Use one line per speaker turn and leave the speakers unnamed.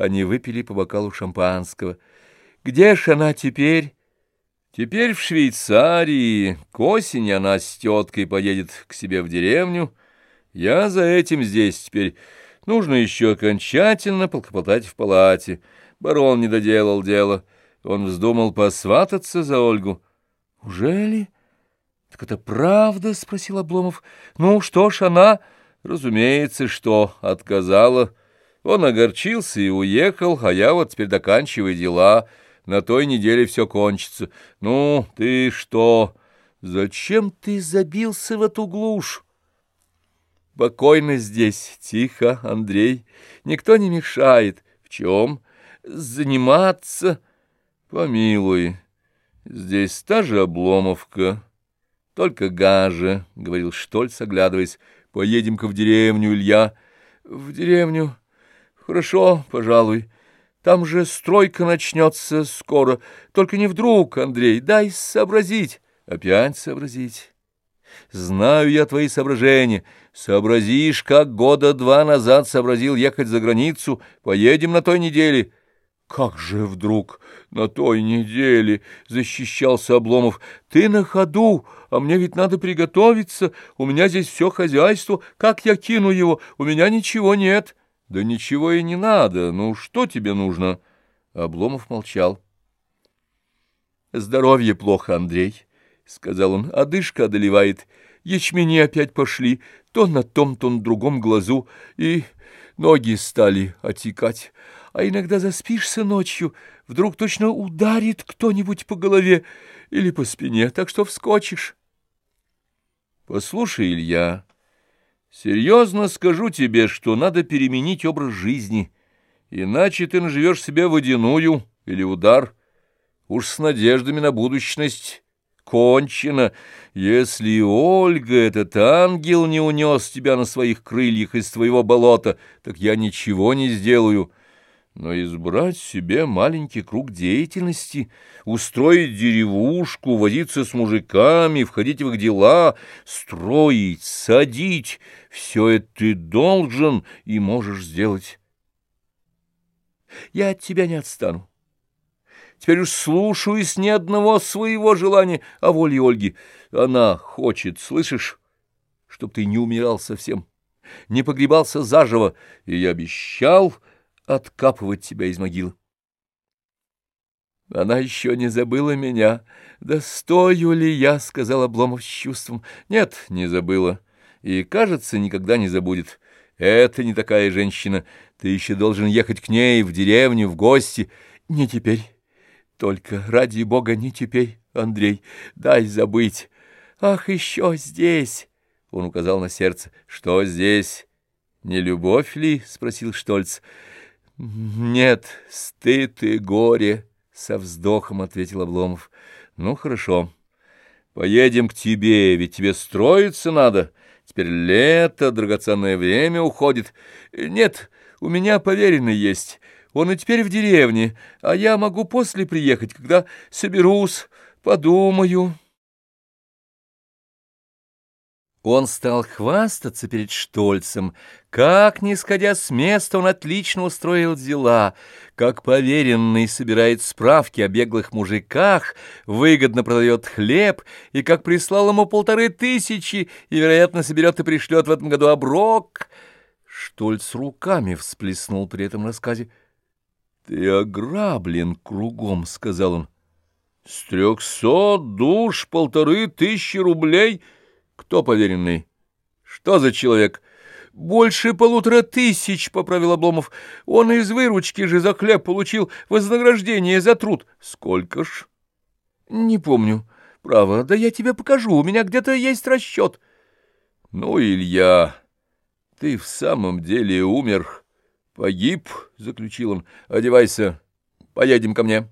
Они выпили по бокалу шампанского. «Где ж она теперь?» «Теперь в Швейцарии. К осени она с теткой поедет к себе в деревню. Я за этим здесь теперь. Нужно еще окончательно полкопотать в палате. Барон не доделал дело. Он вздумал посвататься за Ольгу». «Ужели?» «Так это правда?» — спросил Обломов. «Ну, что ж, она...»
«Разумеется, что отказала». Он огорчился и уехал, а я вот теперь доканчиваю дела. На той неделе все кончится. Ну, ты что? Зачем ты забился в эту глушь?
Покойно здесь, тихо, Андрей. Никто не мешает.
В чем?
Заниматься.
Помилуй, здесь та же обломовка, только гаже, — говорил Штольц, оглядываясь. Поедем-ка в деревню, Илья.
В деревню... Хорошо, пожалуй. Там же стройка начнется скоро. Только не вдруг, Андрей, дай сообразить.
Опять сообразить. Знаю я твои соображения. Сообразишь, как года два назад сообразил ехать за границу. Поедем на той неделе.
Как же вдруг на той неделе, — защищался Обломов, — ты на ходу, а мне ведь надо приготовиться. У меня здесь все хозяйство. Как я кину его? У меня ничего нет.
— да ничего и не надо. Ну, что тебе нужно? Обломов молчал.
Здоровье плохо, Андрей, — сказал он. Одышка одолевает. Ячмени опять пошли, то на том, то на другом глазу, и ноги стали отекать. А иногда заспишься ночью, вдруг точно ударит кто-нибудь по голове или по спине, так что вскочишь.
Послушай, Илья, Серьезно скажу тебе, что надо переменить образ жизни, иначе ты наживешь себе водяную или удар. Уж с надеждами на будущность кончено. Если Ольга, этот ангел, не унес тебя на своих крыльях из твоего болота, так я ничего не сделаю» но избрать себе маленький круг деятельности, устроить деревушку, возиться с мужиками, входить в их дела, строить, садить — все это ты должен и можешь сделать.
Я от тебя не отстану. Теперь уж слушаюсь ни одного своего желания о воле Ольги. Она хочет, слышишь, чтоб ты не умирал совсем, не погребался заживо, и я обещал откапывать тебя из могилы. Она еще не забыла меня. Да стою ли я, — сказал Обломов с чувством. Нет, не забыла. И, кажется, никогда не забудет. Это не такая женщина. Ты еще должен ехать к ней в деревню, в гости. Не теперь. Только, ради бога, не теперь, Андрей. Дай забыть. Ах, еще здесь. Он указал на сердце. Что здесь? Не любовь ли? — спросил Штольц. «Нет, стыд и горе», — со вздохом ответил Обломов. «Ну, хорошо. Поедем к тебе, ведь тебе строиться надо. Теперь лето, драгоценное время уходит. Нет, у меня поверенный есть. Он и теперь в деревне, а я могу после приехать, когда соберусь, подумаю». Он стал хвастаться перед Штольцем, как, не сходя с места, он отлично устроил дела, как поверенный собирает справки о беглых мужиках, выгодно продает хлеб, и как прислал ему полторы тысячи, и, вероятно, соберет и пришлет в этом году оброк. Штольц руками всплеснул при этом рассказе. — Ты ограблен кругом, — сказал он. — С трехсот душ полторы тысячи рублей — кто поверенный? Что за человек? Больше полутора тысяч, — поправил Обломов. Он из выручки же за хлеб получил вознаграждение за труд. Сколько ж? Не помню. Право, да я тебе покажу, у меня где-то есть расчет. Ну, Илья, ты в самом деле умер. Погиб, — заключил он. Одевайся, поедем ко мне.